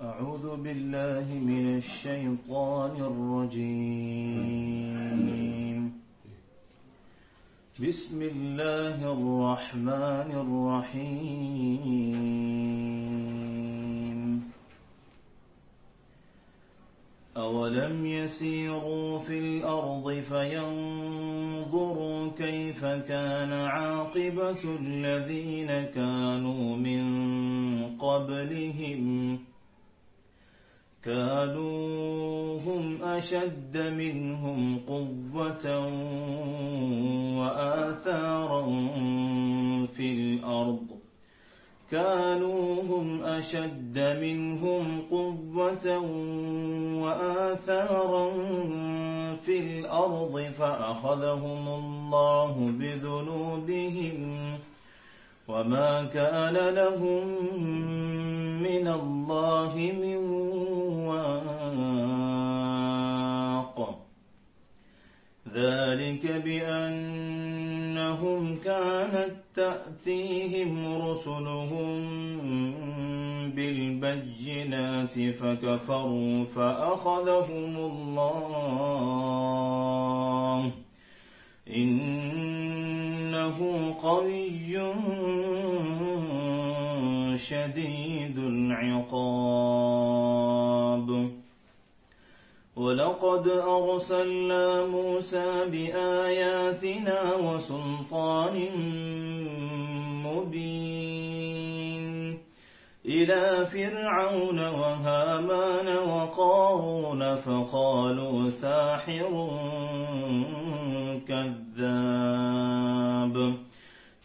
أعوذ بالله من الشيطان الرجيم. بسم الله الرحمن الرحيم. أولم يسيروا في الأرض فينظروا كيف كان عاقبة الذين كانوا من قبلهم كانوا هم أشد منهم قوة وآثارا في الأرض كانوا هم أشد منهم قوة وآثارا في الأرض فأخذهم الله بذنوبهم وما كان لهم من الله من واق ذلك بأنهم كانت تأتيهم رسلهم بالبينات فكفروا فأخذهم الله إن إنه قوي شديد العقاب. ولقد أرسلنا موسى بآياتنا وسلطان مبين. إلى فرعون وهامان وقارون فقالوا ساحر كذاب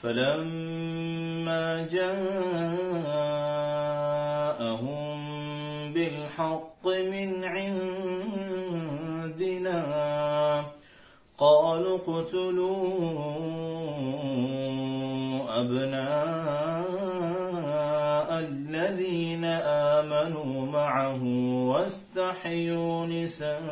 فلما جاءهم بالحق من عندنا قالوا اقتلوا أبناء الذين آمنوا معه واستحيوا نساءهم.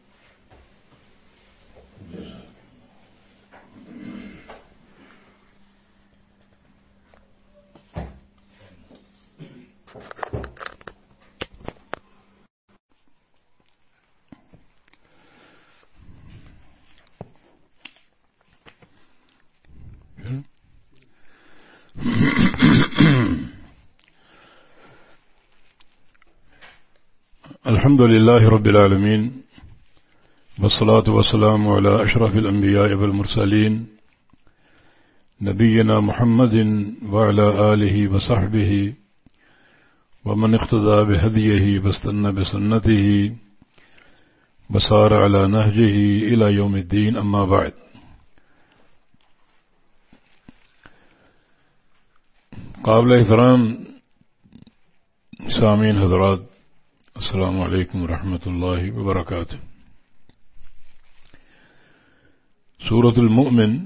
الحمد لله رب العالمين والصلاة والسلام على أشرف الأنبياء والمرسلين نبينا محمد وعلى آله وصحبه ومن اقتدى بهديه واستنى بسنته وسار على نهجه إلى يوم الدين، أما بعد. قابل احترام سامعین حضرات السلام علیکم ورحمۃ اللہ وبرکاتہ۔ سورت المؤمن،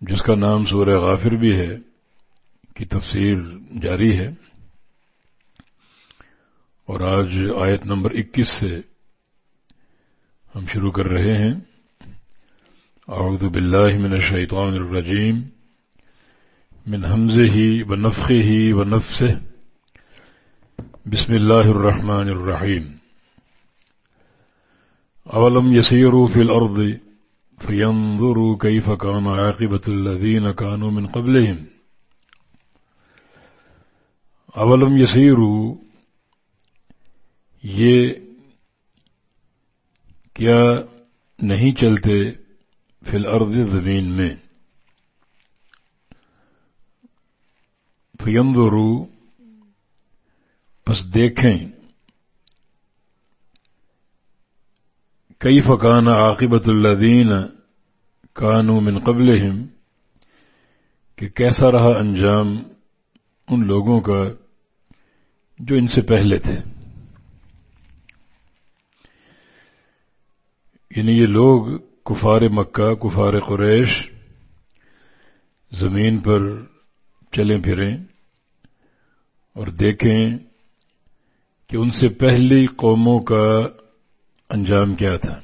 جس کا نام سورہ غافر بھی ہے، کی تفسیر جاری ہے۔ اور آج آیت نمبر اکیس سے ہم شروع کر رہے ہیں۔ اعوذ باللہ من الشیطان الرجیم، من حمزه ونفخه ونفسه بسم الله الرحمن الرحيم أولم يسيروا في الأرض فينظروا كيف كان عاقبة الذين كانوا من قبلهم أولم يسيروا یہ کیا نہیں چلتے فی الارض زمین میں۔ فیندرو پس دیکھیں۔ کئی فقان عاقبت الدین کانو من قبل کہ کیسا رہا انجام ان لوگوں کا جو ان سے پہلے تھے؟ یعنی یہ لوگ کفار مکہ، کفار قریش زمین پر چلیں پھریں اور دیکھیں کہ ان سے پہلی قوموں کا انجام کیا تھا۔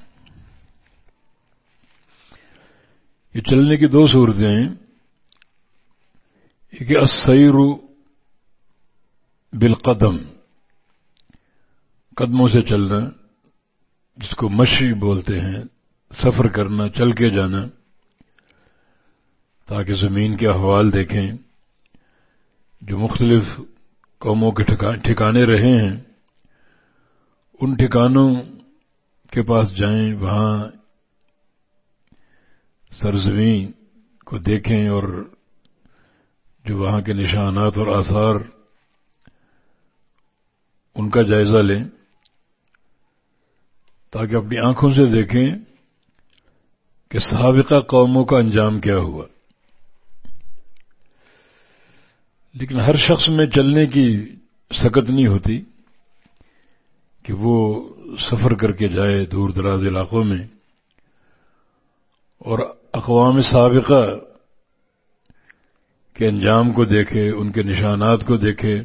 یہ چلنے کی دو صورتیں ایک اسیر بالقدم، قدموں سے چلنا، جس کو مشی بولتے ہیں، سفر کرنا، چل کے جانا، تاکہ زمین کے احوال دیکھیں۔ جو مختلف قوموں کے ٹھکانے رہے ہیں ان ٹھکانوں کے پاس جائیں، وہاں سرزمین کو دیکھیں اور جو وہاں کے نشانات اور آثار ان کا جائزہ لیں، تاکہ اپنی آنکھوں سے دیکھیں کہ سابقہ قوموں کا انجام کیا ہوا۔ لیکن ہر شخص میں چلنے کی سکت نہیں ہوتی۔ کہ وہ سفر کر کے جائے دور دراز علاقوں میں اور اقوام سابقہ کے انجام کو دیکھے، ان کے نشانات کو دیکھے،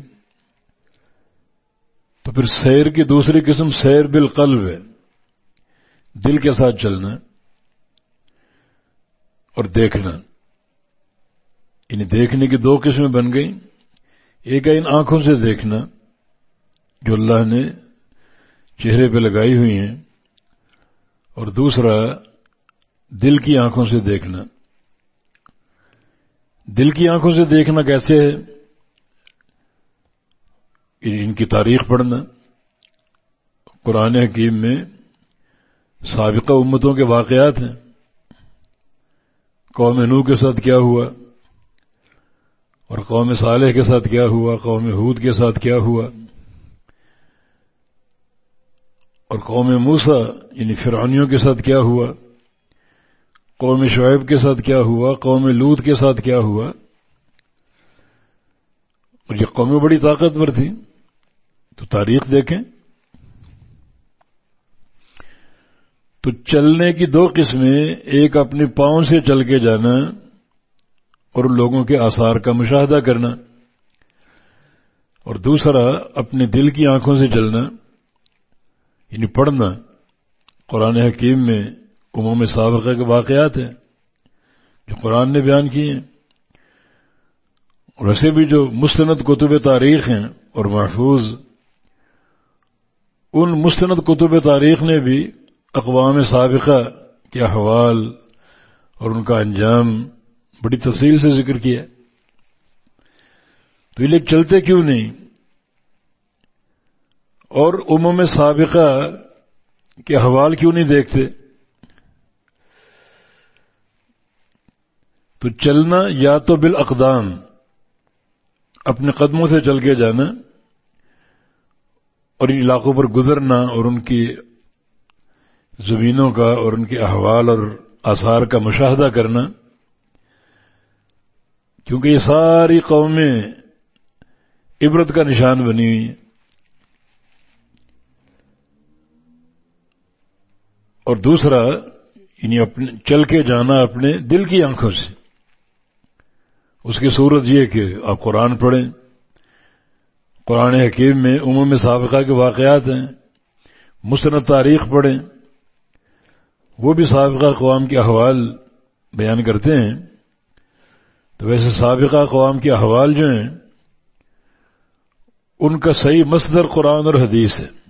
تو پھر سیر کی دوسری قسم سیر بالقلب ہے۔ دل کے ساتھ چلنا اور دیکھنا۔ انہیں دیکھنے کی دو قسمیں بن گئیں۔ ایک ہے ان آنکھوں سے دیکھنا، جو اللہ نے چہرے پہ لگائی ہوئی ہیں اور دوسرا، دل کی آنکھوں سے دیکھنا۔ دل کی آنکھوں سے دیکھنا کیسے ہے؟ یعنی ان کی تاریخ پڑھنا۔ قرآن حکیم میں سابقہ امتوں کے واقعات ہیں۔ قوم نو کے ساتھ کیا ہوا؟ اور قوم صالح کے ساتھ کیا ہوا؟ قوم حود کے ساتھ کیا ہوا؟ اور قوم موسا یعنی فرعونیوں کے ساتھ کیا ہوا؟ قوم شعیب کے ساتھ کیا ہوا؟ قوم لوت کے ساتھ کیا ہوا؟ اور یہ قومیں بڑی طاقتور تھی تو تاریخ دیکھیں۔ تو چلنے کی دو قسمیں، ایک اپنے پاؤں سے چل کے جانا اور لوگوں کے آثار کا مشاہدہ کرنا اور دوسرا، اپنے دل کی آنکھوں سے چلنا۔ یعنی پڑھنا، قرآن حکیم میں عموم سابقہ کے واقعات ہیں، جو قرآن نے بیان کیے ہیں۔ اور ایسے بھی جو مستند کتب تاریخ ہیں اور محفوظ، ان مستند کتب تاریخ نے بھی اقوام سابقہ کے احوال اور ان کا انجام بڑی تفصیل سے ذکر کیا۔ تو یہ لوگ چلتے کیوں نہیں؟ اور عموم سابقہ کے حوال کیوں نہیں دیکھتے؟ تو چلنا یا تو بالاقدام، اپنے قدموں سے چل کے جانا اور ان علاقوں پر گزرنا اور ان کی زمینوں کا اور ان کے احوال اور آثار کا مشاہدہ کرنا۔ کیونکہ یہ ساری قومیں عبرت کا نشان بنی ہوئی ہیں۔ اور دوسرا یعنی اپنے، چل کے جانا اپنے دل کی آنکھوں سے۔ اس کی صورت یہ کہ آپ قرآن پڑھیں۔ قرآن حکیم میں عموم سابقہ کے واقعات ہیں۔ مستند تاریخ پڑھیں۔ وہ بھی سابقہ قوام کے احوال بیان کرتے ہیں۔ تو ویسے سابقہ قوام کے احوال جو ہیں، ان کا صحیح مصدر قرآن اور حدیث ہے۔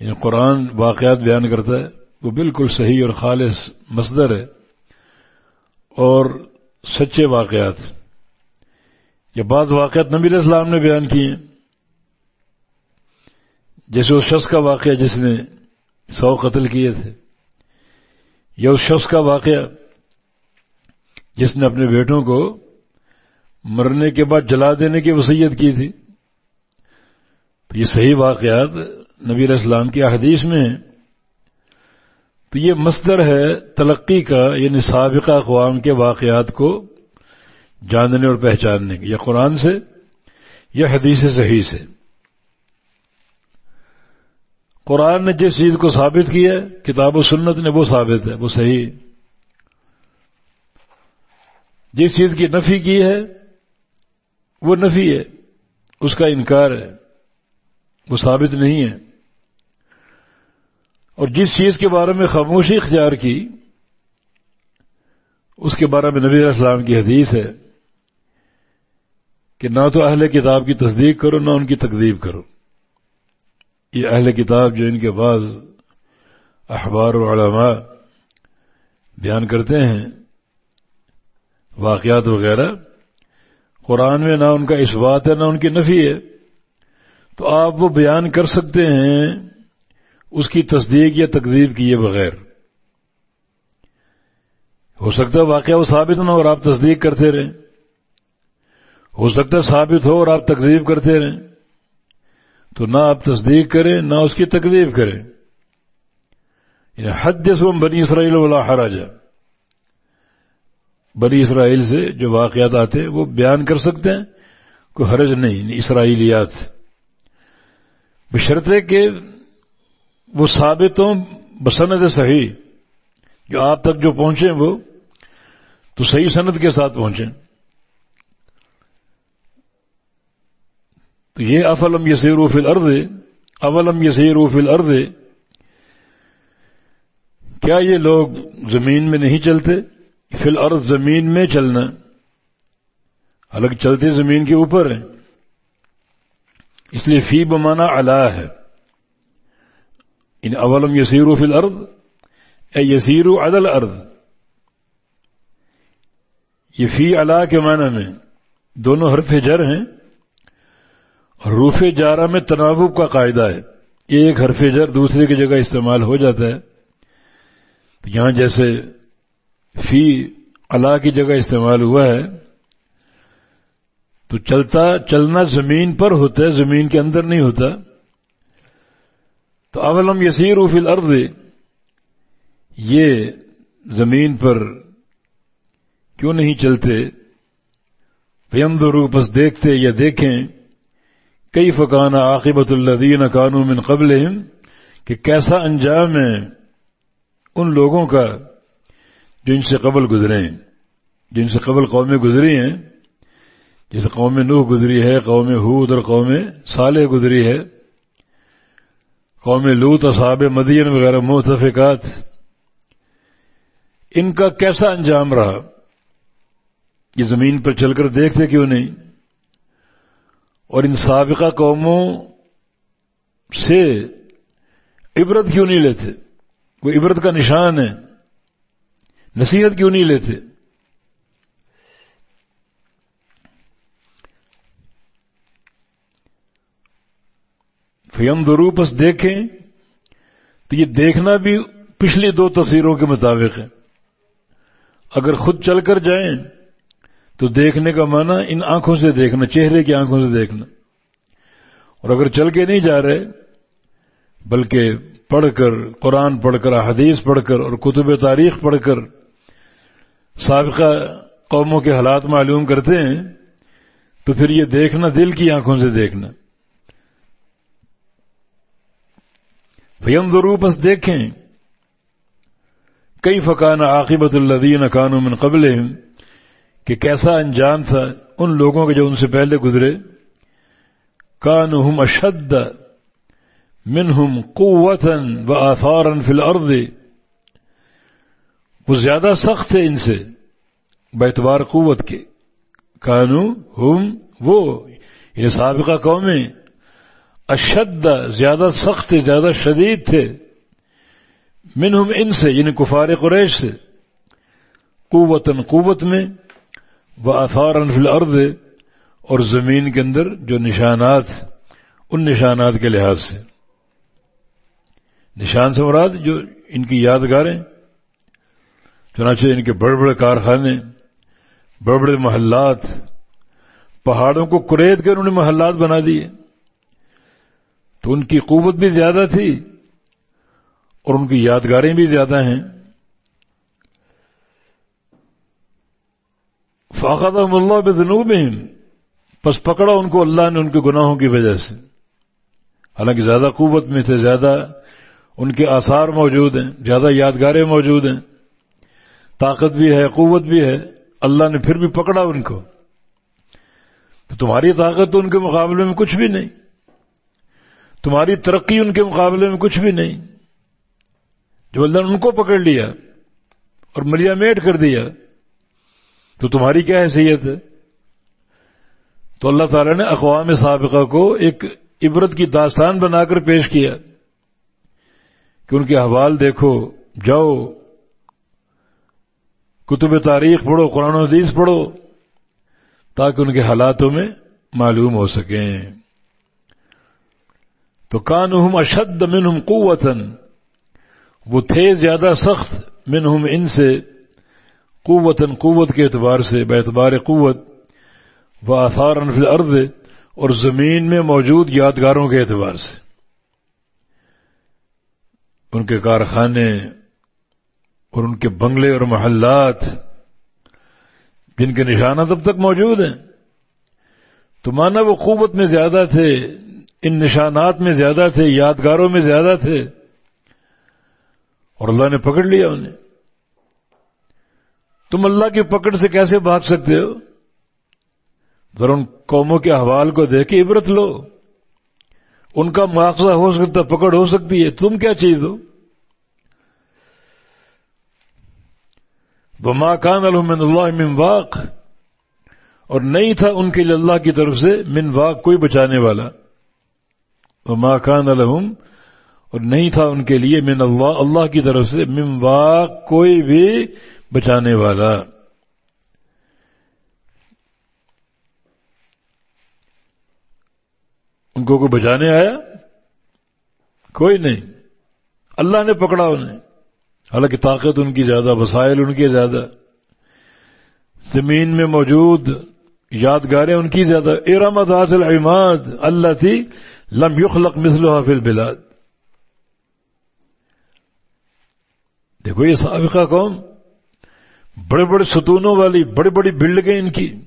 یعنی قرآن واقعات بیان کرتا ہے، وہ بالکل صحیح اور خالص مصدر ہے اور سچے واقعات۔ یا بعض واقعات نبی علیہ السلام نے بیان کیے جیسے اس شخص کا واقعہ جس نے سو قتل کیے تھے، یا اس شخص کا واقعہ جس نے اپنے بیٹوں کو مرنے کے بعد جلا دینے کی وصیت کی تھی۔ تو یہ صحیح واقعات نبی علیہ السلام کی احادیث میں تو یہ مصدر ہے تلقی کا یعنی سابقہ اقوام کے واقعات کو جاننے اور پہچاننے کے یا قرآن سے یا حدیث صحیح سے۔ قرآن نے جس چیز کو ثابت کیا ہے، کتاب و سنت نے وہ ثابت ہے، وہ صحیح۔ جس چیز کی نفی کی ہے، وہ نفی ہے، اس کا انکار ہے، وہ ثابت نہیں ہے۔ اور جس چیز کے بارے میں خاموشی اختیار کی، اس کے بارے میں نبی علیہ السلام کی حدیث ہے کہ نہ تو اہل کتاب کی تصدیق کرو، نہ ان کی تقدیب کرو۔ یہ اہل کتاب جو ان کے بعض اخبار و علماء بیان کرتے ہیں، واقعات وغیرہ، قرآن میں نہ ان کا اس بات ہے، نہ ان کی نفی ہے۔ تو آپ وہ بیان کر سکتے ہیں اس کی تصدیق یا تقدیب کیے بغیر۔ ہو سکتا ہے واقعہ وہ ثابت نہ اور آپ تصدیق کرتے رہیں۔ ہو سکتا ہے ثابت ہو اور آپ تقزیب کرتے رہیں۔ تو نہ آپ تصدیق کریں، نہ اس کی تقدیب کریں۔ یعنی حد سوم بنی اسرائیل والا حراجہ بنی اسرائیل سے جو واقعات آتے وہ بیان کر سکتے ہیں، کوئی حرج نہیں یعنی اسرائیلیات۔ بشرطے کہ وہ ثابت ہوں بسند صحیح جو آپ تک جو پہنچے وہ، تو صحیح صنعت کے ساتھ پہنچیں۔ تو یہ افلم یسیر فی الارض، اولم یسیر فی الارض، کیا یہ لوگ زمین میں نہیں چلتے؟ فی الارض زمین میں چلنا۔ الگ چلتے زمین کے اوپر ہیں۔ اس لیے فی بمانا علا ہے۔ ان اولم یسیر فی الارض اے یسیر عدل ارض یہ فی علا کے معنی میں دونوں حرف جر ہیں روف جارہ میں تناوب کا قاعدہ ہے۔ ایک حرف جر دوسرے کی جگہ استعمال ہو جاتا ہے۔ یہاں جیسے فی اللہ کی جگہ استعمال ہوا ہے، تو چلتا، چلنا زمین پر ہوتا ہے، زمین کے اندر نہیں ہوتا۔ تو اولم یسیر فی الارض، یہ زمین پر کیوں نہیں چلتے؟ فیم دو بس دیکھتے یا دیکھیں کئی فقان عاقبت الدین قانون من قبل کہ کیسا انجام ہے ان لوگوں کا جو ان سے قبل گزرے ہیں جن سے قبل قومیں گزری ہیں، جیسے قوم نوح گزری ہے، قوم حود اور قوم صالح گزری ہے۔ قوم لوت اصحاب مدین وغیرہ متفقات، ان کا کیسا انجام رہا؟ یہ زمین پر چل کر دیکھتے کیوں نہیں؟ اور ان سابقہ قوموں سے عبرت کیوں نہیں لیتے؟ وہ عبرت کا نشان ہے، نصیحت کیوں نہیں لیتے؟ فیم دروپس دیکھیں، تو یہ دیکھنا بھی پچھلی دو تفسیروں کے مطابق ہے۔ اگر خود چل کر جائیں، تو دیکھنے کا معنی ان آنکھوں سے دیکھنا، چہرے کی آنکھوں سے دیکھنا۔ اور اگر چل کے نہیں جا رہے، بلکہ پڑھ کر، قرآن پڑھ کر حدیث پڑھ کر، اور کتب تاریخ پڑھ کر سابقہ قوموں کے حالات معلوم کرتے ہیں، تو پھر یہ دیکھنا، دل کی آنکھوں سے دیکھنا۔ فیم بس دیکھیں۔ کئی فقان عاقبت الدین قانون قبل کہ کیسا انجام تھا ان لوگوں کے جو ان سے پہلے گزرے؟ کان ہم اشد منہم قوتن و آثارن فی الارض۔ وہ زیادہ سخت تھے ان سے بیتوار قوت کے۔ کانو ہم وہ یہ سابقہ قومیں۔ اشد، زیادہ سخت، زیادہ شدید تھے۔ منہم ان سے یعنی کفار قریش سے۔ قوتن قوت میں وہ آثار انفل ارد اور زمین کے اندر جو نشانات، ان نشانات کے لحاظ سے۔ نشان سے مراد جو ان کی یادگاریں، چنانچہ ان کے بڑے بڑے کارخانے، بڑے بڑے محلات، پہاڑوں کو کریت کر انہوں نے محلات بنا دیے۔ تو ان کی قوت بھی زیادہ تھی اور ان کی یادگاریں بھی زیادہ ہیں۔ فاقت اللہ بنوب بس پکڑا ان کو اللہ نے ان کے گناہوں کی وجہ سے۔ حالانکہ زیادہ قوت میں تھے، زیادہ ان کے آثار موجود ہیں، زیادہ یادگاریں موجود ہیں۔ طاقت بھی ہے، قوت بھی ہے، اللہ نے پھر بھی پکڑا ان کو۔ تو تمہاری طاقت تو ان کے مقابلے میں کچھ بھی نہیں۔ تمہاری ترقی ان کے مقابلے میں کچھ بھی نہیں۔ جو اللہ نے ان کو پکڑ لیا اور ملیا میٹ کر دیا، تو تمہاری کیا حیثیت ہے؟ تو اللہ تعالی نے اقوام سابقہ کو ایک عبرت کی داستان بنا کر پیش کیا کہ ان کے حوال دیکھو، جاؤ، کتب تاریخ پڑھو، قرآن و حدیث پڑھو، تاکہ ان کے حالاتوں میں معلوم ہو سکیں۔ تو کانہم اشد منہم قوتن وہ تھے زیادہ سخت، منہم ان سے قوتن قوت کے اعتبار سے، بے اعتبار قوت، و آثار فی الارض، اور زمین میں موجود یادگاروں کے اعتبار سے۔ ان کے کارخانے اور ان کے بنگلے اور محلات، جن کے نشانات اب تک موجود ہیں، تو مانا وہ قوت میں زیادہ تھے ان نشانات میں زیادہ تھے، یادگاروں میں زیادہ تھے۔ اور اللہ نے پکڑ لیا انہیں۔ تم اللہ کی پکڑ سے کیسے بھاگ سکتے ہو؟ ذرا ان قوموں کے حوال کو دیکھ کے عبرت لو۔ ان کا مواخذہ ہو سکتا، پکڑ ہو سکتی ہے۔ تم کیا چیز ہو؟ وہ کان الحمد اللہ من واق۔ اور نہیں تھا ان کے لیے اللہ کی طرف سے من واق کوئی بچانے والا۔ وہ ماں کان الحم اور نہیں تھا ان کے لیے من اللہ اللہ کی طرف سے من واق کوئی بھی بچانے والا۔ ان کو کوئی بچانے آیا؟ کوئی نہیں۔ اللہ نے پکڑا انہیں۔ حالانکہ طاقت ان کی زیادہ، وسائل ان کی زیادہ۔ زمین میں موجود یادگاریں ان کی زیادہ۔ ارم ذات العماد اللہ تھی لم یخلق مثلها فی البلاد. دیکھو یہ سابقہ قوم بڑے بڑے ستونوں والی، بڑی بڑی بلڈنگیں ان کی۔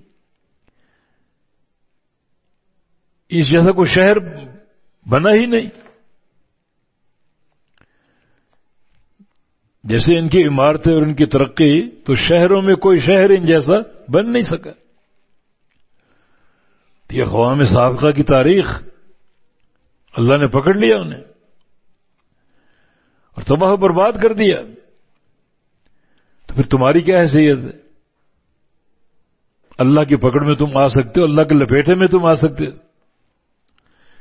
اس جیسا کوئی شہر بنا ہی نہیں۔ جیسے ان کی عمارتیں اور ان کی ترقی، تو شہروں میں کوئی شہر ان جیسا بن نہیں سکا۔ یہ قوام سابقہ کی تاریخ۔ اللہ نے پکڑ لیا انہیں اور تباہ برباد کر دیا تو پھر تمہاری کیا حیثیت ہے؟ اللہ کی پکڑ میں تم آ سکتے ہو، اللہ کے لپیٹے میں تم آ سکتے ہو۔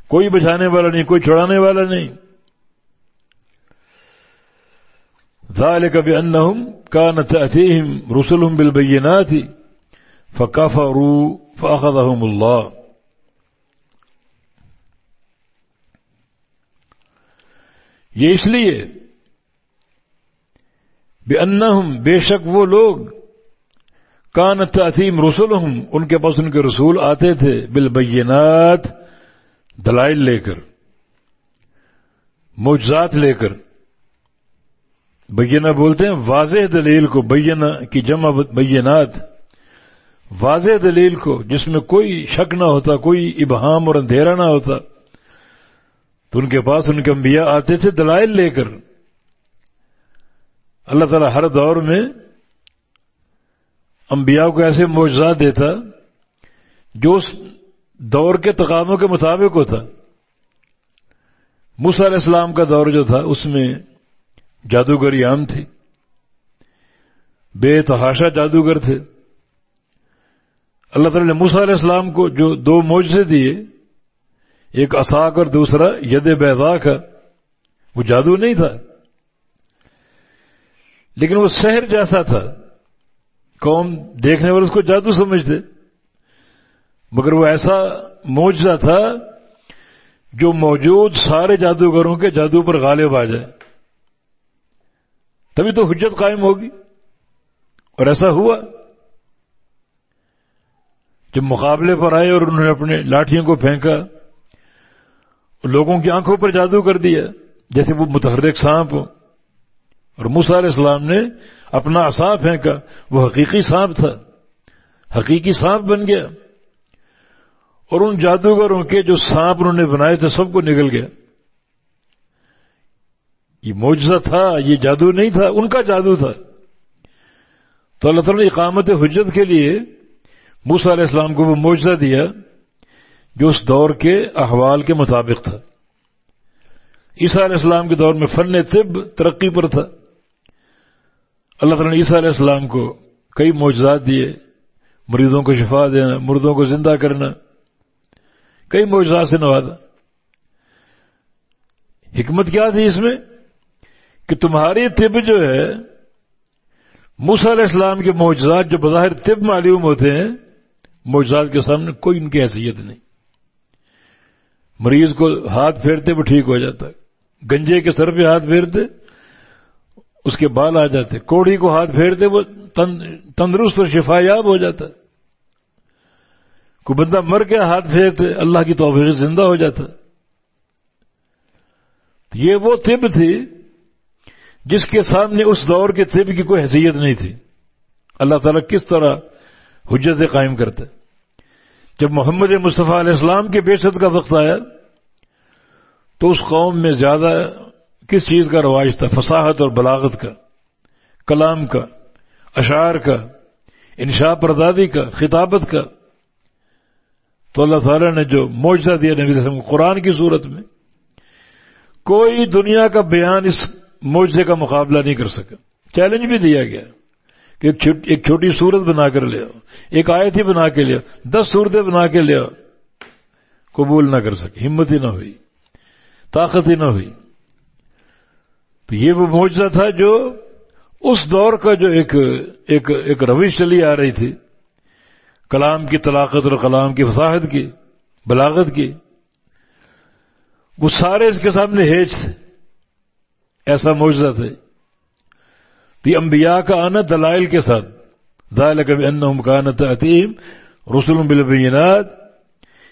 کوئی بچانے والا نہیں، کوئی چھڑانے والا نہیں۔ ذلك بأنهم كانت تأتيهم رسلهم بالبينات فكفروا فأخذهم الله یہ اس لیے بے انہم بے شک وہ لوگ کان تعظیم رسول ان کے پاس ان کے رسول آتے تھے بالبینات دلائل لے کر، معجزات لے کر۔ بینہ بولتے ہیں واضح دلیل کو بینہ کی جمع بینات واضح دلیل کو، جس میں کوئی شک نہ ہوتا، کوئی ابہام اور اندھیرا نہ ہوتا۔ تو ان کے پاس ان کے انبیاء آتے تھے دلائل لے کر۔ اللہ تعالیٰ ہر دور میں انبیاء کو ایسے معجزات دیتا جو اس دور کے تقاموں کے مطابق ہوتا۔ موسیٰ علیہ السلام کا دور جو تھا، اس میں جادوگری عام تھی۔ بے تحاشا جادوگر تھے۔ اللہ تعالی نے موسا علیہ السلام کو جو دو موج دیے ایک اصاق اور دوسرا ید بیضا کا وہ جادو نہیں تھا۔ لیکن وہ شہر جیسا تھا۔ قوم دیکھنے والے اس کو جادو سمجھتے۔ مگر وہ ایسا موجزہ تھا جو موجود سارے جادوگروں کے جادو پر غالب آ جائے۔ تبھی تو حجت قائم ہوگی۔ اور ایسا ہوا۔ جب مقابلے پر آئے اور انہوں نے اپنے لاٹھیوں کو پھینکا۔ لوگوں کی آنکھوں پر جادو کر دیا جیسے وہ متحرک سانپ ہو اور موسا علیہ السلام نے اپنا اصا پھینکا، وہ حقیقی سانپ تھا۔ حقیقی سانپ بن گیا۔ اور ان جادوگروں کے جو سانپ انہوں نے بنائے تھے، سب کو نکل گیا۔ یہ معجزہ تھا، یہ جادو نہیں تھا، ان کا جادو تھا۔ تو اللہ تعالیٰ نے اقامت حجت کے لیے موسا علیہ السلام کو وہ معجزہ دیا۔ جو اس دور کے احوال کے مطابق تھا۔ عیسیٰ علیہ السلام کے دور میں فن طب ترقی پر تھا۔ اللہ تعالیٰ نے عیسیٰ علیہ السلام کو کئی معجزات دیے، مریضوں کو شفا دینا، مردوں کو زندہ کرنا، کئی معجزات سے نوازا۔ حکمت کیا تھی اس میں؟ کہ تمہاری طب جو ہے، موسیٰ علیہ السلام کے معجزات جو بظاہر طب معلوم ہوتے ہیں، معجزات کے سامنے کوئی ان کی حیثیت نہیں۔ مریض کو ہاتھ پھیرتے وہ ٹھیک ہو جاتا گنجے کے سر پہ ہاتھ پھیرتے، اس کے بال آ جاتے۔ کوڑی کو ہاتھ پھیرتے وہ تندرست اور شفا یاب ہو جاتا کوئی بندہ مر کے ہاتھ پھیرتے، اللہ کی توفیق زندہ ہو جاتا یہ وہ طب تھی جس کے سامنے اس دور کے طب کی کوئی حیثیت نہیں تھی۔ اللہ تعالیٰ کس طرح حجت قائم کرتے جب محمد مصطفیٰ علیہ السلام کے بے کا وقت آیا، تو اس قوم میں زیادہ کس چیز کا رواج تھا؟ فصاحت اور بلاغت کا، کلام کا، اشعار کا، انشاء پردادی کا، خطابت کا۔ تو اللہ تعالیٰ نے جو معجزہ دیا نبی وسلم قرآن کی صورت میں، کوئی دنیا کا بیان اس معجزے کا مقابلہ نہیں کر سکا۔ چیلنج بھی دیا گیا۔ کہ ایک چھوٹی صورت بنا کر لے ایک آیت ہی بنا کے لیا دس صورتیں بنا کے لیا قبول نہ کر سکے، ہمت ہی نہ ہوئی، طاقت ہی نہ ہوئی۔ تو یہ وہ معجزہ تھا جو اس دور کا جو ایک ایک ایک روش چلی آ رہی تھی۔ کلام کی طلاقت اور کلام کی وساحت کی، بلاغت کی۔ وہ سارے اس کے سامنے ہیج تھے۔ ایسا معجزہ تھے۔ تو انبیاء کا آنا دلائل کے ساتھ۔ دائل کبھی ان مکانت عتیم رسول بالبینات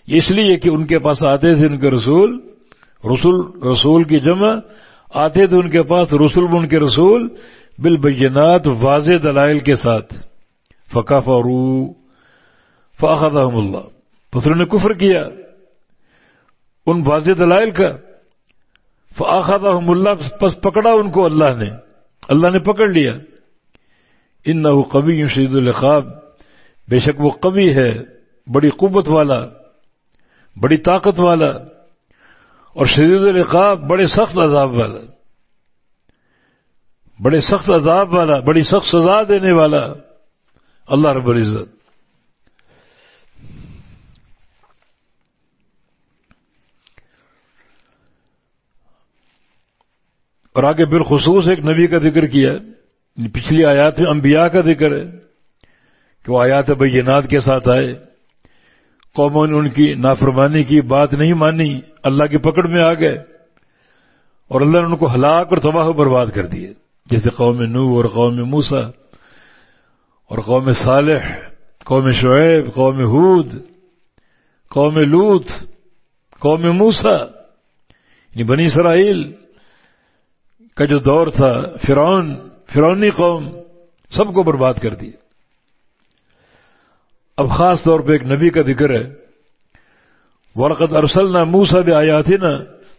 اس لیے کہ ان کے پاس آتے تھے ان کے رسول۔ رسول رسول کی جمع۔ آتے تھے ان کے پاس رسول ان کے رسول۔ بالبینات واضح دلائل کے ساتھ۔ فقا فرو فاخذ اللہ پتھر نے کفر کیا۔ ان واضح دلائل کا۔ فاخذ اللہ، پس پکڑا ان کو اللہ نے۔ اللہ نے پکڑ لیا۔ ان نہ وہ کبھی شہید الخاب بے شک وہ کبھی ہے، بڑی قوت والا، بڑی طاقت والا، اور شدید القاب بڑے سخت عذاب والا۔ بڑے سخت عذاب والا، بڑی سخت سزا دینے والا۔ اللہ رب العزت۔ اور آگے بالخصوص ایک نبی کا ذکر کیا پچھلی آیات میں انبیاء کا ذکر ہے کہ وہ آیات بینات کے ساتھ آئے۔ قوموں نے ان کی نافرمانی کی، بات نہیں مانی، اللہ کی پکڑ میں آ گئے۔ اور اللہ نے ان کو ہلاک اور تباہ برباد کر دیے۔ جیسے قوم نو اور قوم موسا اور قوم صالح، قوم شعیب، قوم حود قوم لوت قوم موسا یعنی بنی اسرائیل۔ کا جو دور تھا، فرعون فرونی قوم سب کو برباد کر دیا اب خاص طور پہ ایک نبی کا ذکر ہے۔ ورقت ارسل نہ موسا بھی آیا تھی نا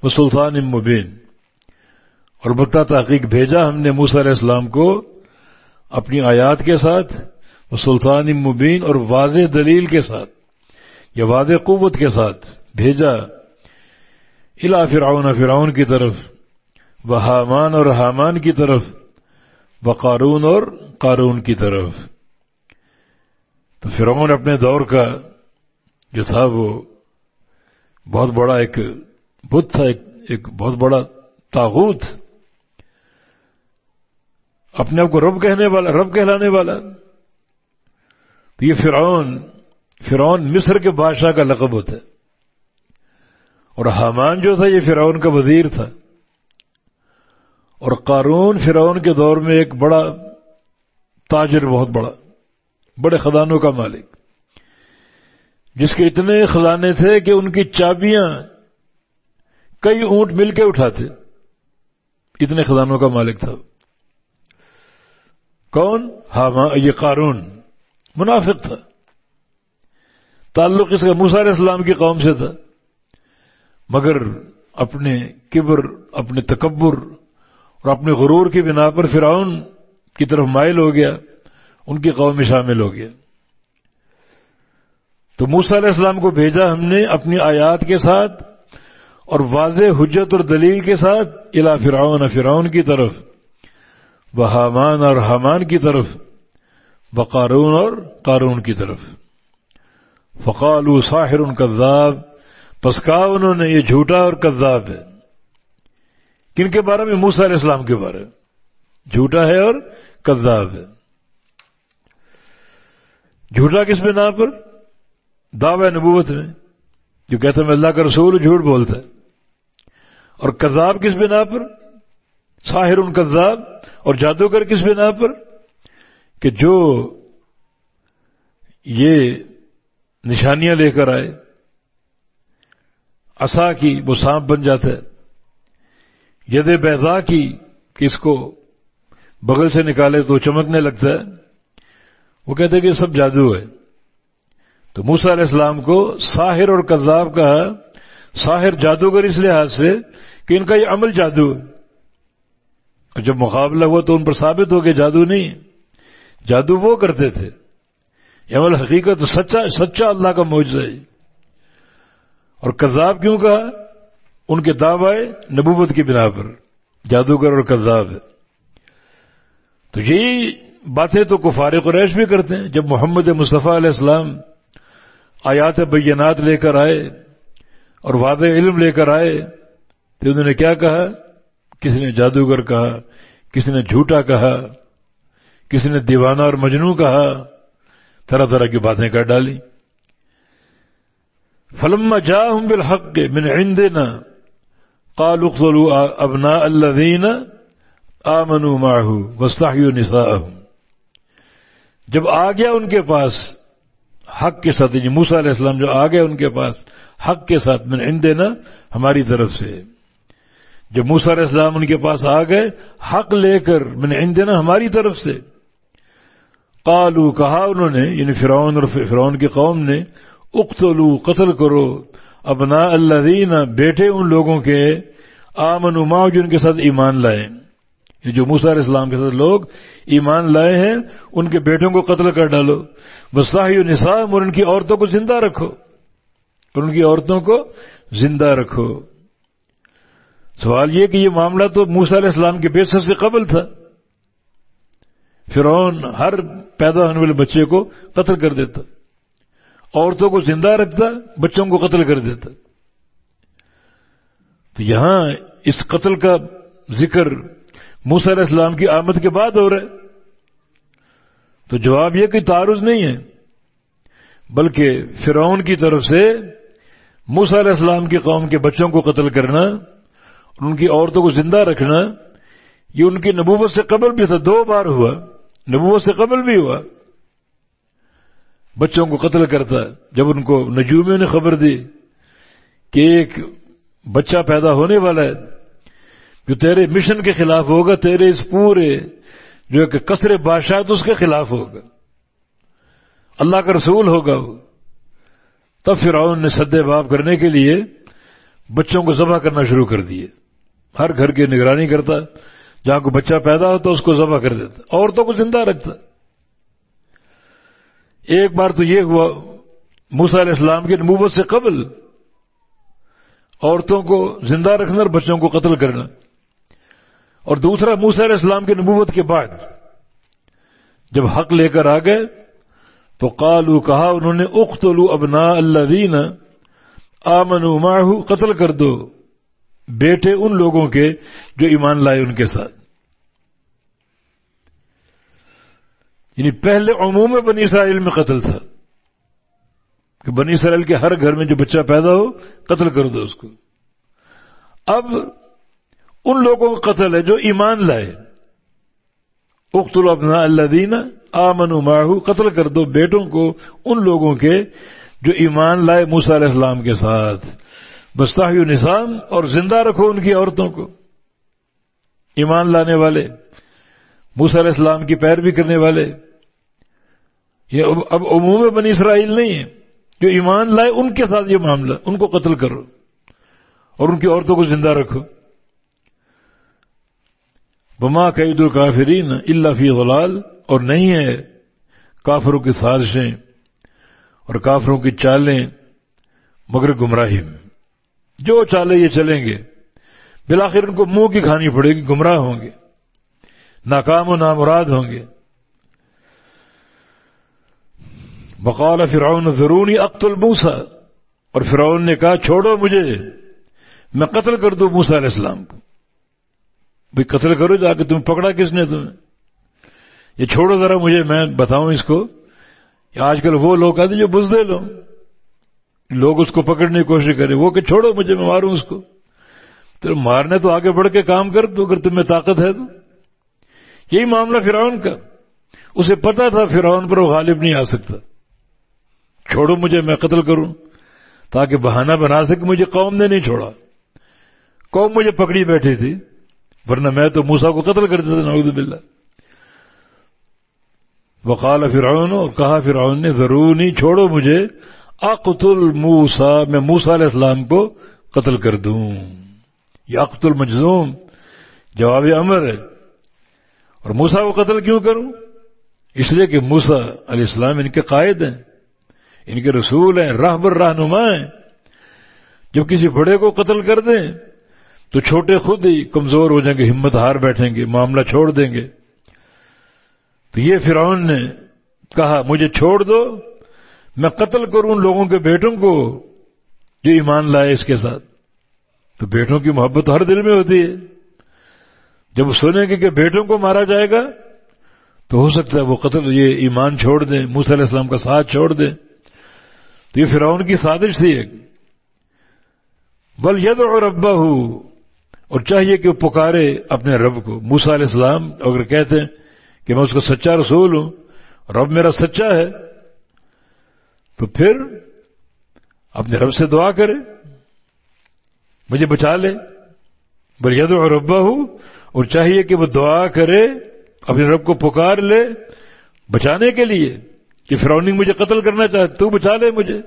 وہ سلطان مبین اور بکتا تحقیق بھیجا ہم نے موسا علیہ السلام کو اپنی آیات کے ساتھ وہ سلطان مبین اور واضح دلیل کے ساتھ، یا واضح قوت کے ساتھ بھیجا۔ الا فرعون فرعون کی طرف۔ وہ حامان اور حامان کی طرف و قارون اور قارون کی طرف۔ تو فرعون اپنے دور کا جو تھا وہ بہت بڑا ایک بت تھا، ایک ایک بہت بڑا تاغوت اپنے آپ کو رب کہنے والا، رب کہلانے والا۔ تو یہ فرعون فرعون مصر کے بادشاہ کا لقب ہوتا ہے۔ اور حامان جو تھا، یہ فرعون کا وزیر تھا۔ اور قارون فرعون کے دور میں ایک بڑا تاجر بہت بڑا، بڑے خزانوں کا مالک، جس کے اتنے خزانے تھے کہ ان کی چابیاں کئی اونٹ مل کے اٹھاتے، اتنے خزانوں کا مالک تھا۔ کون؟ ہاں یہ قارون، منافق تھا۔ تعلق اس کا علیہ السلام کی قوم سے تھا، مگر اپنے کبر، اپنے تکبر اور اپنے غرور کی بنا پر فرعون کی طرف مائل ہو گیا، ان کی قوم میں شامل ہو گیا۔ تو موسا علیہ السلام کو بھیجا ہم نے اپنی آیات کے ساتھ اور واضح حجت اور دلیل کے ساتھ الا فرعون فرعون کی طرف، و حامان اور حامان کی طرف، و قارون اور قارون کی طرف۔ فقال ساحر کذاب، پس کہا انہوں نے یہ جھوٹا اور کذاب ہے۔ کن کے بارے میں؟ موسا علیہ السلام کے بارے جھوٹا ہے اور کذاب ہے۔ جھوٹا کس بنا پر؟ دعوی نبوت میں۔ جو کہتے ہیں اللہ کا رسول جھوٹ بولتا ہے۔ اور کذاب کس بنا پر؟ ساحر ان کذاب۔ اور جادوگر کس بنا پر؟ کہ جو یہ نشانیاں لے کر آئے اصا کی وہ سانپ بن جاتا ہے۔ ید بیضا کی کس کو بغل سے نکالے تو چمکنے لگتا ہے، وہ کہتے ہیں کہ سب جادو ہے۔ تو موسا علیہ السلام کو ساحر اور کذاب کہا، ساحر جادوگر اس لحاظ سے کہ ان کا یہ عمل جادو ہے۔ اور جب مقابلہ ہوا تو ان پر ثابت ہو کہ جادو نہیں جادو وہ کرتے تھے۔ یہ عمل حقیقت سچا سچا اللہ کا معجزہ ہے۔ اور کذاب کیوں کہا؟ ان کے دعوے نبوت کی بنا پر، جادوگر اور کذاب۔ ہے تو یہی باتیں تو کفار قریش بھی کرتے ہیں۔ جب محمد مصطفیٰ علیہ السلام آیات بینات لے کر آئے اور واضح علم لے کر آئے، تو انہوں نے کیا کہا؟ کسی نے جادوگر کہا، کسی نے جھوٹا کہا، کسی نے دیوانہ اور مجنو کہا، طرح طرح کی باتیں کر ڈالی۔ فلما جا ہوں بالحق من عندنا قالوا اقتلوا ابناء الذين آمنوا معه واستحيوا نساءهم. جب آ گیا ان کے پاس حق کے ساتھ یعنی موسا علیہ السلام جو آ گئے ان کے پاس حق کے ساتھ، من عندنا ہماری طرف سے. جب موسا علیہ السلام ان کے پاس آ گئے، حق لے کر، من عندنا ہماری طرف سے. قالو کہا انہوں نے یعنی فرعون اور فرعون کی قوم نے اقتلو قتل کرو. ابنا اللہ بیٹے ان لوگوں کے آمن ماؤ، جو ان کے ساتھ ایمان لائے۔ یعنی جو علیہ اسلام کے ساتھ لوگ ایمان لائے ہیں، ان کے بیٹوں کو قتل کر ڈالو۔ بساہی نصاب، اور ان کی عورتوں کو زندہ رکھو۔ اور ان کی عورتوں کو زندہ رکھو۔ سوال یہ کہ یہ معاملہ تو موسا علیہ السلام کے بے سے قبل تھا۔ فرعون ہر پیدا ہونے والے بچے کو قتل کر دیتا۔ عورتوں کو زندہ رکھتا، بچوں کو قتل کر دیتا۔ تو یہاں اس قتل کا ذکر موسیٰ علیہ السلام کی آمد کے بعد ہو رہا ہے۔ تو جواب یہ کہ تعارض نہیں ہے، بلکہ فرعون کی طرف سے موسیٰ علیہ السلام کی قوم کے بچوں کو قتل کرنا، ان کی عورتوں کو زندہ رکھنا، یہ ان کی نبوت سے قبل بھی تھا، دو بار ہوا، نبوت سے قبل بھی ہوا۔ بچوں کو قتل کرتا جب ان کو نجومیوں نے خبر دی کہ ایک بچہ پیدا ہونے والا ہے، جو تیرے مشن کے خلاف ہوگا، تیرے اس پورے جو کہ کثر بادشاہ تو اس کے خلاف ہوگا۔ اللہ کا رسول ہوگا وہ۔ تب فرعون نے سدے باب کرنے کے لیے بچوں کو ذبح کرنا شروع کر دیے۔ ہر گھر کی نگرانی کرتا، جہاں کو بچہ پیدا ہوتا، اس کو ذبح کر دیتا۔ عورتوں کو زندہ رکھتا۔ ایک بار تو یہ ہوا موسا علیہ السلام کی نبوت سے قبل عورتوں کو زندہ رکھنا اور بچوں کو قتل کرنا۔ اور دوسرا موسا علیہ السلام کی نبوت کے بعد جب حق لے کر آ گئے، تو قالو کہا انہوں نے اختلو ابنا اللہ دین آمن ماہو قتل کر دو بیٹے ان لوگوں کے جو ایمان لائے ان کے ساتھ۔ یعنی پہلے عموم بنی اسرائیل میں قتل تھا کہ بنی اسرائیل کے ہر گھر میں جو بچہ پیدا ہو، قتل کر دو اس کو۔ اب ان لوگوں کا قتل ہے جو ایمان لائے۔ اختل اپنا اللہ دینا آمن ماہو قتل کر دو بیٹوں کو ان لوگوں کے جو ایمان لائے موسا علیہ السلام کے ساتھ۔ بستاح نظام اور زندہ رکھو ان کی عورتوں کو۔ ایمان لانے والے۔ موسا علیہ السلام کی پیروی کرنے والے۔ یہ اب عموم بنی اسرائیل نہیں ہے جو ایمان لائے ان کے ساتھ یہ معاملہ، ان کو قتل کرو۔ اور ان کی عورتوں کو زندہ رکھو۔ بما قید الکافرین اللہ فی غلال اور نہیں ہے کافروں کی سازشیں اور کافروں کی چالیں مگر گمراہی میں۔ جو چالے یہ چلیں گے بلاخر ان کو منہ کی کھانی پڑے گی، گمراہ ہوں گے۔ ناکام و نامراد ہوں گے۔ بقال فرعون ضرونی اقت الموسا اور فرعون نے کہا، چھوڑو مجھے، میں قتل کر دوں موسا علیہ السلام کو۔ بھائی قتل کرو جا کے، تم پکڑا کس نے تمہیں؟ یہ چھوڑو ذرا مجھے، میں بتاؤں اس کو۔ آج کل وہ لوگ آتے جو بز دے لو لوگ اس کو پکڑنے کی کوشش کریں۔ وہ کہ چھوڑو مجھے، میں ماروں اس کو۔ تو مارنے تو آگے بڑھ کے کام کر تو، اگر تمہیں طاقت ہے تو۔ یہی معاملہ فرعون کا۔ اسے پتا تھا فرعون پر وہ غالب نہیں آ سکتا۔ چھوڑو مجھے، میں قتل کروں۔ تاکہ بہانہ بنا سکے، مجھے قوم نے نہیں چھوڑا۔ قوم مجھے پکڑی بیٹھی تھی، ورنہ میں تو موسا کو قتل کر دیتا نعوذ باللہ۔ وقال فرعون، اور کہا فرعون نے، ضرور نہیں چھوڑو مجھے، اقتل موسا میں موسا علیہ السلام کو قتل کر دوں۔ یہ اقت المجزوم جواب امر ہے۔ اور موسا کو قتل کیوں کروں؟ اس لیے کہ موسا علیہ السلام ان کے قائد ہیں، ان کے رسول ہیں راہ بر رہنما ہیں۔ جب کسی بڑے کو قتل کر دیں، تو چھوٹے خود ہی کمزور ہو جائیں گے، ہمت ہار بیٹھیں گے، معاملہ چھوڑ دیں گے۔ تو یہ فرعون نے کہا، مجھے چھوڑ دو، میں قتل کروں ان لوگوں کے بیٹوں کو جو ایمان لائے اس کے ساتھ۔ تو بیٹوں کی محبت ہر دل میں ہوتی ہے۔ جب وہ سنیں گے کہ بیٹوں کو مارا جائے گا، تو ہو سکتا ہے وہ قتل، یہ ایمان چھوڑ دیں علیہ السلام کا ساتھ چھوڑ دیں تو یہ فرعون کی سازش تھی ایک۔ بل ید اور ابا اور چاہیے کہ وہ پکارے اپنے رب کو۔ موسا علیہ السلام اگر کہتے ہیں کہ میں اس کا سچا رسول ہوں، رب میرا سچا ہے، تو پھر اپنے رب سے دعا کرے، مجھے بچا لے۔ بل ید اور ابا اور چاہیے کہ وہ دعا کرے، اپنے رب کو پکار لے، بچانے کے لیے کہ فرونی مجھے قتل کرنا چاہے، تو بچا لے مجھے۔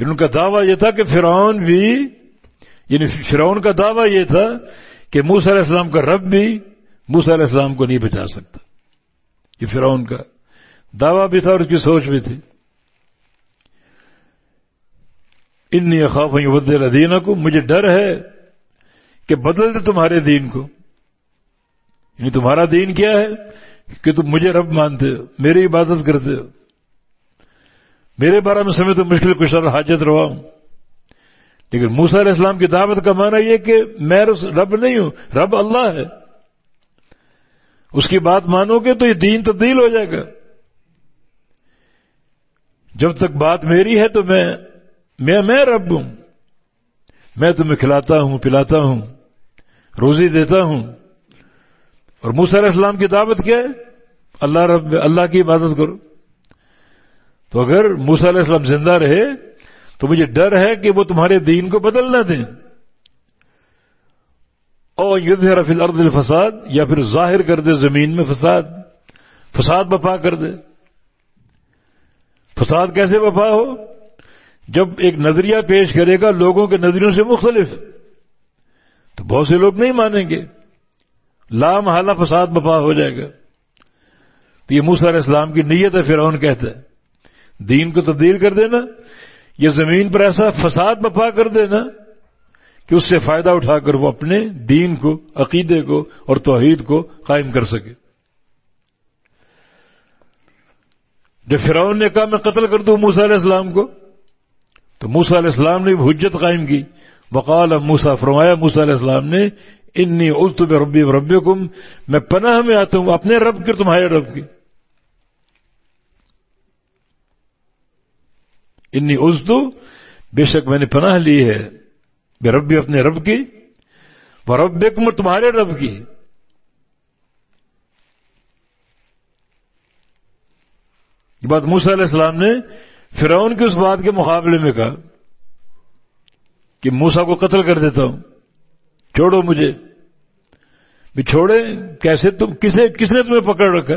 یعنی ان کا دعویٰ یہ تھا کہ فرعون بھی یعنی فرعون کا دعویٰ یہ تھا کہ موسیٰ علیہ السلام کا رب بھی موسیٰ علیہ السلام کو نہیں بچا سکتا۔ یہ فرعون کا دعویٰ بھی تھا اور اس کی سوچ بھی تھی۔ انی اخاف بدل دین کو مجھے ڈر ہے کہ بدل دے تمہارے دین کو۔ یعنی تمہارا دین کیا ہے کہ تم مجھے رب مانتے ہو، میری عبادت کرتے ہو۔ میرے بارے میں سمے تو مشکل کشل حاجت روا ہوں۔ لیکن موسا علیہ السلام کی دعوت کا معنی یہ کہ میں رب نہیں ہوں، رب اللہ ہے۔ اس کی بات مانو گے تو یہ دین تبدیل ہو جائے گا۔ جب تک بات میری ہے تو میں میں میں رب ہوں۔ میں تمہیں کھلاتا ہوں، پلاتا ہوں، روزی دیتا ہوں۔ اور موسیٰ علیہ السلام کی دعوت کیا ہے؟ اللہ رب اللہ کی عبادت کرو۔ تو اگر موسیٰ علیہ السلام زندہ رہے، تو مجھے ڈر ہے کہ وہ تمہارے دین کو بدل نہ دیں۔ اور یدھ رفیل الارض الفساد، یا پھر ظاہر کر دے زمین میں فساد۔ فساد بپا کر دے۔ فساد کیسے بپا ہو؟ جب ایک نظریہ پیش کرے گا لوگوں کے نظریوں سے مختلف، تو بہت سے لوگ نہیں مانیں گے۔ لام حالہ فساد بپا ہو جائے گا۔ تو یہ موسیٰ علیہ السلام کی نیت ہے، فرعون کہتا ہے۔ دین کو تبدیل کر دینا، یہ زمین پر ایسا فساد بپا کر دینا کہ اس سے فائدہ اٹھا کر وہ اپنے دین کو، عقیدے کو اور توحید کو قائم کر سکے۔ جب فرعون نے کہا، میں قتل کر دوں موسا علیہ السلام کو، تو موسا علیہ السلام نے حجت قائم کی۔ وقال موسا فرمایا موسا علیہ السلام نے انی ازتب ربی رب میں پناہ میں آتا ہوں اپنے رب کی تمہارے رب کی۔ انی ازدو بے شک میں نے پناہ لی ہے بے ربی اپنے رب کی و رب تمہارے رب کی۔ یہ بات موسیٰ علیہ السلام نے فرعون کی اس بات کے مقابلے میں کہا کہ موسا کو قتل کر دیتا ہوں، چھوڑو مجھے۔ بھی چھوڑے کیسے تم، کسے، کس نے تمہیں پکڑ رکھا؟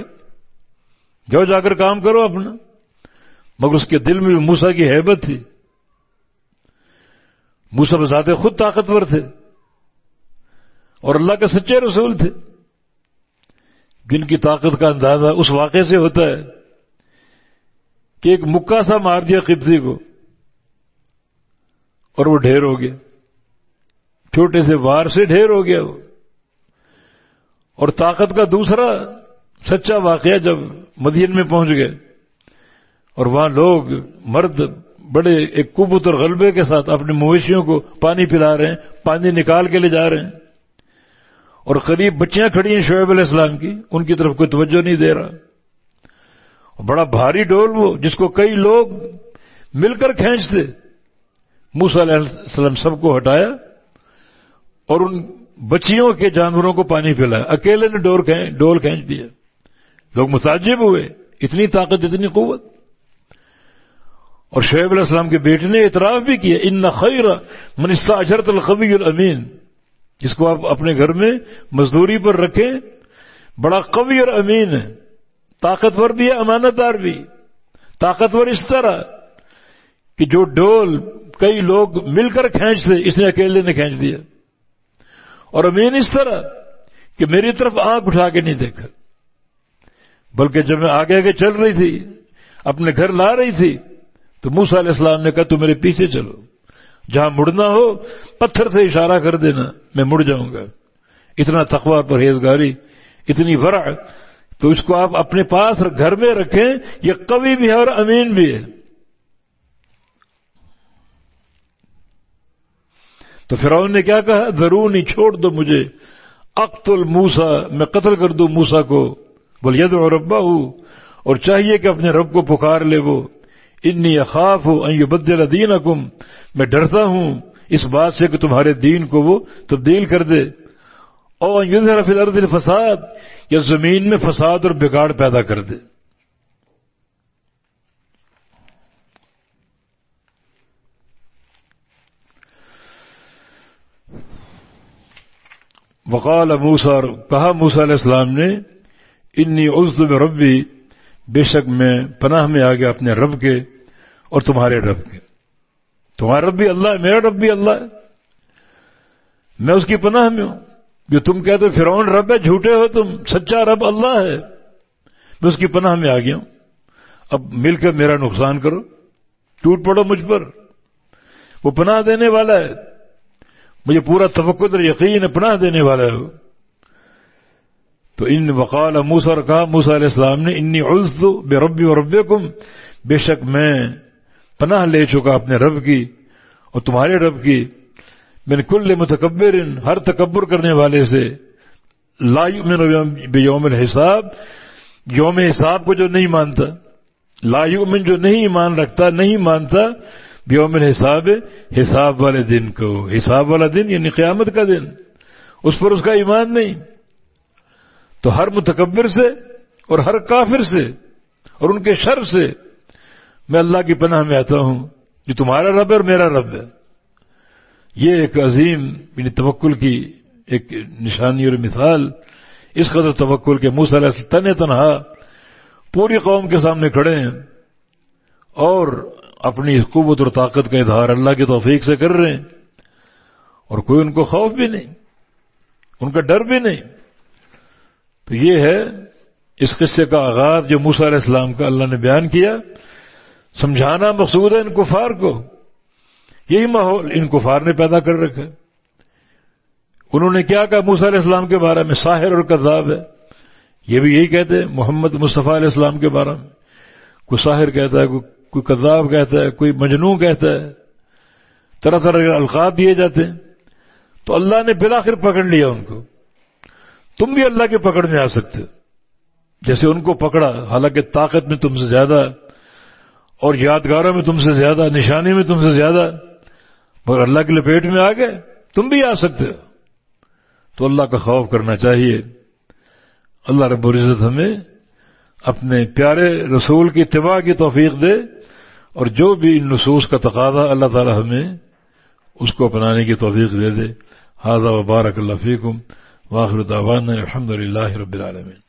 جاؤ، جا کر کام کرو اپنا۔ مگر اس کے دل میں موسا کی حیبت تھی۔ موسا بذات خود طاقتور تھے۔ اور اللہ کے سچے رسول تھے۔ جن کی طاقت کا اندازہ اس واقعے سے ہوتا ہے کہ ایک مکہ سا مار دیا قبضی کو اور وہ ڈھیر ہو گیا۔ چھوٹے سے وار سے ڈھیر ہو گیا وہ۔ اور طاقت کا دوسرا سچا واقعہ جب مدین میں پہنچ گئے اور وہاں لوگ مرد بڑے ایک قوت اور غلبے کے ساتھ اپنے مویشیوں کو پانی پلا رہے ہیں، پانی نکال کے لے جا رہے ہیں۔ اور قریب بچیاں کھڑی ہیں شعیب علیہ السلام کی، ان کی طرف کوئی توجہ نہیں دے رہا۔ بڑا بھاری ڈول وہ، جس کو کئی لوگ مل کر کھینچتے۔ موسا علیہ السلام سب کو ہٹایا اور ان بچیوں کے جانوروں کو پانی پلایا۔ اکیلے نے ڈور ڈول کھینچ دیا۔ لوگ متاجب ہوئے۔ اتنی طاقت، اتنی قوت۔ اور شعیب علیہ السلام کے بیٹے نے اعتراف بھی کیا، ان خیر منستا اجرت القبی الامین۔ جس کو آپ اپنے گھر میں مزدوری پر رکھیں، بڑا قوی اور امین ہے۔ طاقتور بھی ہے امانت دار بھی۔ طاقتور اس طرح کہ جو ڈول کئی لوگ مل کر کھینچتے، اس نے اکیلے نے کھینچ دیا۔ اور امین اس طرح کہ میری طرف آنکھ اٹھا کے نہیں دیکھا۔ بلکہ جب میں آگے آگے چل رہی تھی، اپنے گھر لا رہی تھی، تو موسا علیہ السلام نے کہا، تو میرے پیچھے چلو۔ جہاں مڑنا ہو، پتھر سے اشارہ کر دینا، میں مڑ جاؤں گا۔ اتنا تقوا پرہیزگاری، اتنی ورع۔ تو اس کو آپ اپنے پاس گھر میں رکھیں، یہ کبھی بھی ہے اور امین بھی ہے۔ تو فرعون نے کیا کہا؟ ضرور نہیں چھوڑ دو مجھے۔ اقت الموسا میں قتل کر دوں موسا کو۔ بول ید اور ربا ہوں اور چاہیے کہ اپنے رب کو پکار لے وہ۔ انی اخاف ہو بدل دین میں ڈرتا ہوں اس بات سے کہ تمہارے دین کو وہ تبدیل کر دے۔ اور الارض فساد یا زمین میں فساد اور بگاڑ پیدا کر دے۔ وقال موسا کہا موسا علیہ السلام نے، انی عزد ربی بے شک میں پناہ میں آ گیا اپنے رب کے اور تمہارے رب کے۔ تمہارا رب بھی اللہ ہے، میرا رب بھی اللہ ہے۔ میں اس کی پناہ میں ہوں۔ جو تم کہتے ہو فرعون رب ہے، جھوٹے ہو تم، سچا رب اللہ ہے۔ میں اس کی پناہ میں آ گیا ہوں۔ اب مل کر میرا نقصان کرو۔ ٹوٹ پڑو مجھ پر۔ وہ پناہ دینے والا ہے۔ مجھے پورا توقع اور یقین پناہ دینے والا ہے تو ان وقال موسا اور کہا موسا علیہ السلام نے، انی عزت بے ربی اور رب بے شک میں پناہ لے چکا اپنے رب کی اور تمہارے رب کی۔ میں کل متکبر، ہر تکبر کرنے والے سے۔ لا بے یوم الحساب، یوم حساب کو جو نہیں مانتا۔ لا یؤمن جو نہیں ایمان رکھتا، نہیں مانتا یوم الحساب، حساب والے دن کو۔ حساب والا دن یعنی قیامت کا دن۔ اس پر اس کا ایمان نہیں۔ تو ہر متکبر سے اور ہر کافر سے اور ان کے شر سے میں اللہ کی پناہ میں آتا ہوں جو تمہارا رب ہے اور میرا رب ہے۔ یہ ایک عظیم یعنی توکل کی ایک نشانی اور مثال۔ اس قدر توکل کے منہ علیہ تن تنہا، پوری قوم کے سامنے کھڑے ہیں اور اپنی قوت اور طاقت کا اظہار اللہ کی توفیق سے کر رہے ہیں۔ اور کوئی ان کو خوف بھی نہیں، ان کا ڈر بھی نہیں۔ تو یہ ہے اس قصے کا آغاز جو موسا علیہ السلام کا اللہ نے بیان کیا۔ سمجھانا مقصود ہے ان کفار کو۔ یہی ماحول ان کفار نے پیدا کر رکھا انہوں نے کیا کہا؟ موسا علیہ السلام کے بارے میں ساحر اور کذاب ہے۔ یہ بھی یہی کہتے ہیں، محمد مصطفیٰ علیہ السلام کے بارے میں۔ کوئی ساحر کہتا ہے، کوئی کوئی کذاب کہتا ہے، کوئی مجنو کہتا ہے طرح طرح کے القاب دیے جاتے ہیں، تو اللہ نے بالآخر پکڑ لیا ان کو۔ تم بھی اللہ کے پکڑ میں آ سکتے۔ جیسے ان کو پکڑا، حالانکہ طاقت میں تم سے زیادہ، اور یادگاروں میں تم سے زیادہ نشانی میں تم سے زیادہ، مگر اللہ کے لپیٹ میں آ گئے، تم بھی آ سکتے ہو۔ تو اللہ کا خوف کرنا چاہیے۔ اللہ رب العزت ہمیں اپنے پیارے رسول کی اتباع کی توفیق دے۔ اور جو بھی ان نصوص کا تقاضا اللہ تعالی ہمیں اس کو اپنانے کی توفیق دے دے۔ حاضہ وبارک اللہ فیکم واخر دعوانا الحمد للہ رب العالمین۔